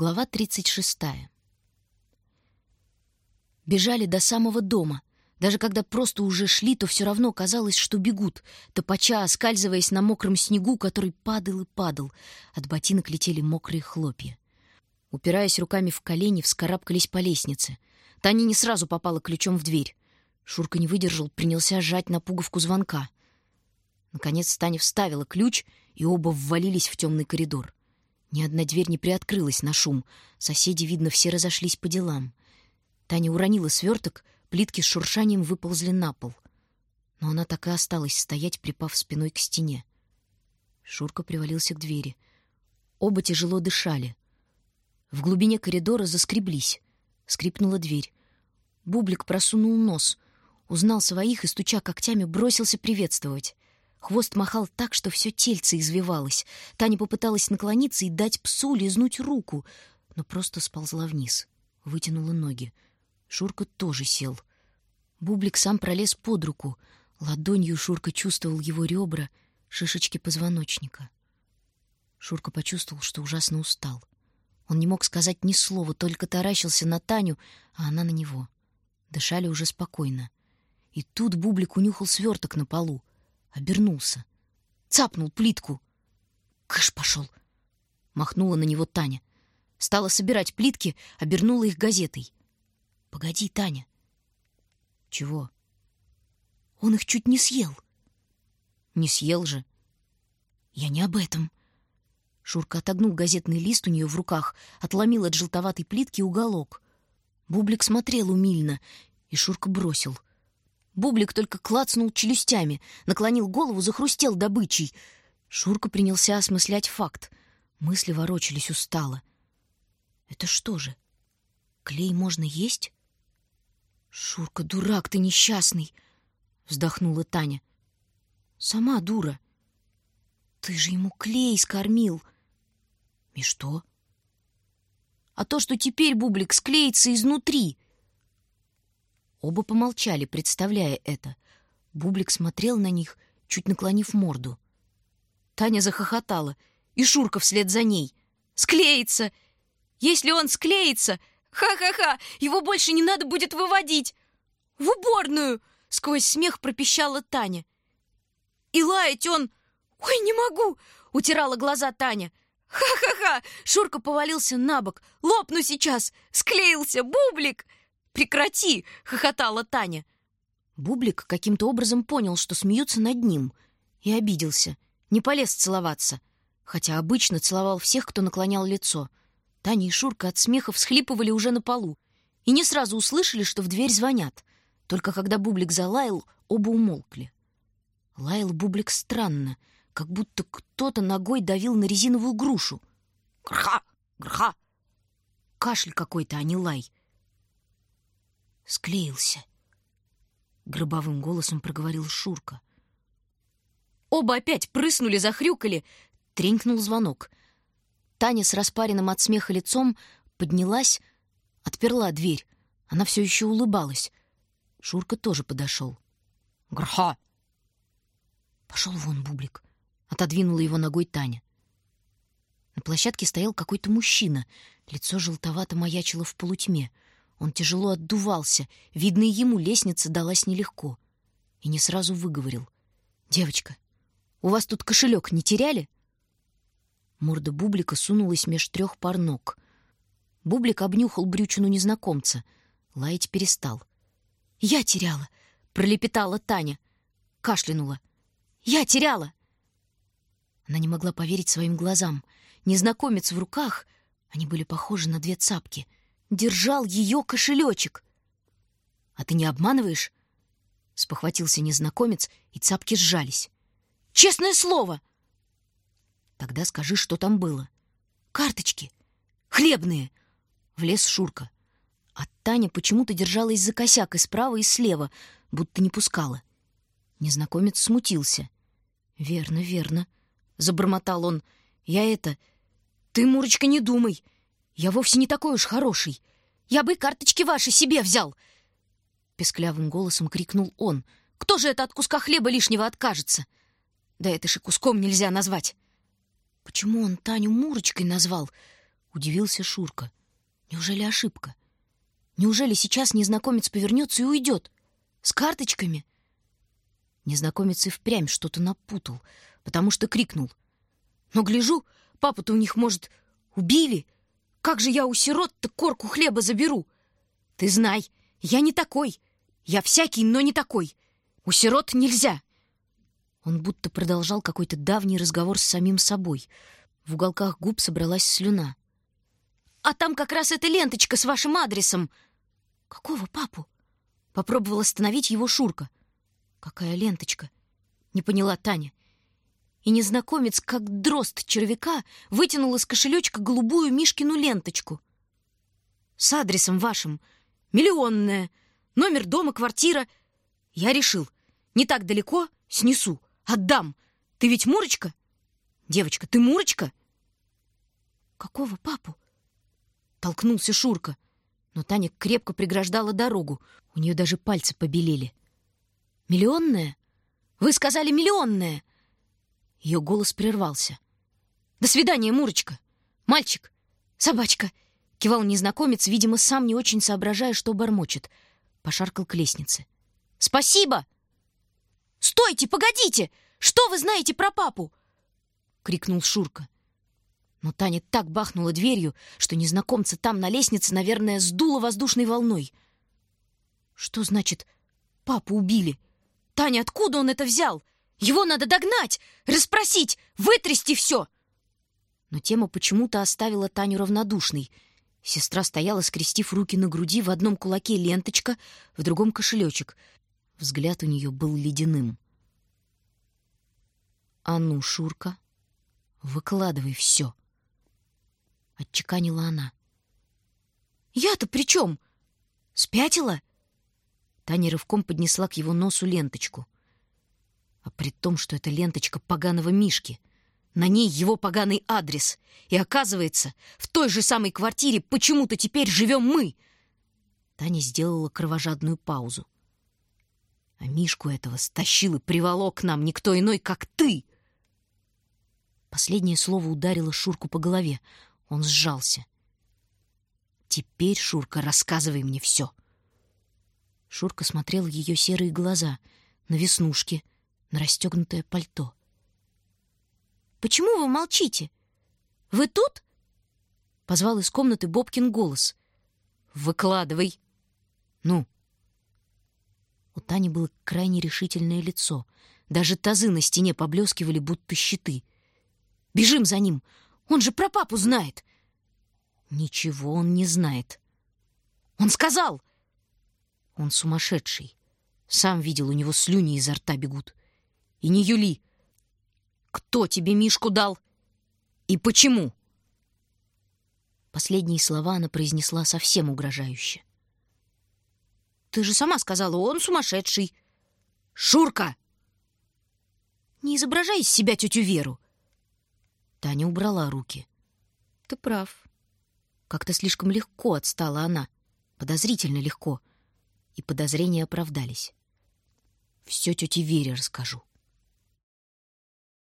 Глава 36. Бежали до самого дома. Даже когда просто уже шли, то все равно казалось, что бегут, топача, оскальзываясь на мокром снегу, который падал и падал. От ботинок летели мокрые хлопья. Упираясь руками в колени, вскарабкались по лестнице. Таня не сразу попала ключом в дверь. Шурка не выдержал, принялся сжать на пуговку звонка. Наконец Таня вставила ключ, и оба ввалились в темный коридор. Ни одна дверь не приоткрылась на шум. Соседи, видно, все разошлись по делам. Таня уронила сверток, плитки с шуршанием выползли на пол. Но она так и осталась стоять, припав спиной к стене. Шурка привалился к двери. Оба тяжело дышали. В глубине коридора заскреблись. Скрипнула дверь. Бублик просунул нос, узнал своих и, стуча когтями, бросился приветствовать. Хвост махал так, что все тельце извивалось. Таня попыталась наклониться и дать псу лизнуть руку, но просто сползла вниз, вытянула ноги. Шурка тоже сел. Бублик сам пролез под руку. Ладонью Шурка чувствовал его ребра, шишечки позвоночника. Шурка почувствовал, что ужасно устал. Он не мог сказать ни слова, только таращился на Таню, а она на него. Дышали уже спокойно. И тут Бублик унюхал сверток на полу обернулся, цапнул плитку. «Кыш пошел!» — махнула на него Таня. Стала собирать плитки, обернула их газетой. «Погоди, Таня!» «Чего?» «Он их чуть не съел!» «Не съел же!» «Я не об этом!» Шурка отогнул газетный лист у нее в руках, отломил от желтоватой плитки уголок. Бублик смотрел умильно, и Шурка бросил — Бублик только клацнул челюстями, наклонил голову, захрустел добычей. Шурка принялся осмыслять факт. Мысли ворочались устало. «Это что же? Клей можно есть?» «Шурка, дурак ты несчастный!» — вздохнула Таня. «Сама дура. Ты же ему клей скормил!» «И что?» «А то, что теперь бублик склеится изнутри!» Оба помолчали, представляя это. Бублик смотрел на них, чуть наклонив морду. Таня захохотала, и Шурка вслед за ней. «Склеится! Если он склеится! Ха-ха-ха! Его больше не надо будет выводить! В уборную!» — сквозь смех пропищала Таня. «И лаять он... Ой, не могу!» — утирала глаза Таня. «Ха-ха-ха!» — Шурка повалился на бок. «Лопну сейчас! Склеился! Бублик!» Прекрати!» — хохотала Таня. Бублик каким-то образом понял, что смеются над ним, и обиделся. Не полез целоваться, хотя обычно целовал всех, кто наклонял лицо. Таня и Шурка от смеха всхлипывали уже на полу и не сразу услышали, что в дверь звонят. Только когда Бублик залаял, оба умолкли. Лаял Бублик странно, как будто кто-то ногой давил на резиновую грушу. «Грха! Грха!» Кашель какой-то, а не лай — склеился. Гробовым голосом проговорил Шурка. Оба опять прыснули, захрюкали. Тренькнул звонок. Таня с распаренным от смеха лицом поднялась, отперла дверь. Она все еще улыбалась. Шурка тоже подошел. «Грха!» «Пошел вон, Бублик!» — отодвинула его ногой Таня. На площадке стоял какой-то мужчина. Лицо желтовато маячило в полутьме — он тяжело отдувался. Видно, и ему лестница далась нелегко. И не сразу выговорил. «Девочка, у вас тут кошелек не теряли?» Морда Бублика сунулась меж трех пар ног. Бублик обнюхал брючину незнакомца. Лаять перестал. «Я теряла!» — пролепетала Таня. Кашлянула. «Я теряла!» Она не могла поверить своим глазам. Незнакомец в руках, они были похожи на две цапки — держал ее кошелечек. «А ты не обманываешь?» — спохватился незнакомец, и цапки сжались. «Честное слово!» «Тогда скажи, что там было». «Карточки! Хлебные!» — влез Шурка. А Таня почему-то держалась за косяк и справа, и слева, будто не пускала. Незнакомец смутился. «Верно, верно», — забормотал он. «Я это... Ты, Мурочка, не думай. Я вовсе не такой уж хороший. Я бы карточки ваши себе взял!» Песклявым голосом крикнул он. «Кто же это от куска хлеба лишнего откажется? Да это же куском нельзя назвать!» Почему он Таню Мурочкой назвал? Удивился Шурка. Неужели ошибка? Неужели сейчас незнакомец повернется и уйдет? С карточками? Незнакомец и впрямь что-то напутал, потому что крикнул. Но гляжу, папу-то у них, может, убили? Как же я у сирот-то корку хлеба заберу? Ты знай, я не такой. Я всякий, но не такой. У сирот нельзя. Он будто продолжал какой-то давний разговор с самим собой. В уголках губ собралась слюна. «А там как раз эта ленточка с вашим адресом!» «Какого папу?» Попробовал остановить его Шурка. «Какая ленточка?» Не поняла Таня. И незнакомец, как дрозд червяка, вытянул из кошелечка голубую Мишкину ленточку. «С адресом вашим. Миллионная. Номер дома, квартира. Я решил, не так далеко снесу. Отдам. Ты ведь Мурочка? Девочка, ты Мурочка? Какого папу? Толкнулся Шурка. Но Таня крепко преграждала дорогу. У нее даже пальцы побелели. Миллионная? Вы сказали миллионная. Ее голос прервался. До свидания, Мурочка. Мальчик, собачка. Кивал незнакомец, видимо, сам не очень соображая, что бормочет. Пошаркал к лестнице. «Спасибо!» «Стойте, погодите! Что вы знаете про папу?» — крикнул Шурка. Но Таня так бахнула дверью, что незнакомца там на лестнице, наверное, сдуло воздушной волной. «Что значит, папу убили? Таня, откуда он это взял? Его надо догнать, расспросить, вытрясти все!» Но тема почему-то оставила Таню равнодушной. Сестра стояла, скрестив руки на груди, в одном кулаке ленточка, в другом кошелечек — Взгляд у нее был ледяным. «А ну, Шурка, выкладывай все!» Отчеканила она. «Я-то при чем? Спятила?» Таня рывком поднесла к его носу ленточку. А при том, что это ленточка поганого Мишки. На ней его поганый адрес. И оказывается, в той же самой квартире почему-то теперь живем мы. Таня сделала кровожадную паузу. А Мишку этого стащил и приволок к нам никто иной, как ты!» Последнее слово ударило Шурку по голове. Он сжался. «Теперь, Шурка, рассказывай мне все!» Шурка смотрел в ее серые глаза, на веснушки, на расстегнутое пальто. «Почему вы молчите? Вы тут?» Позвал из комнаты Бобкин голос. «Выкладывай!» «Ну?» У Тани было крайне решительное лицо. Даже тазы на стене поблескивали, будто щиты. «Бежим за ним! Он же про папу знает!» «Ничего он не знает!» «Он сказал!» «Он сумасшедший. Сам видел, у него слюни изо рта бегут. И не Юли. Кто тебе Мишку дал? И почему?» Последние слова она произнесла совсем угрожающе. Ты же сама сказала, он сумасшедший. Шурка! Не изображай из себя тетю Веру. Таня убрала руки. Ты прав. Как-то слишком легко отстала она. Подозрительно легко. И подозрения оправдались. Все тете Вере расскажу.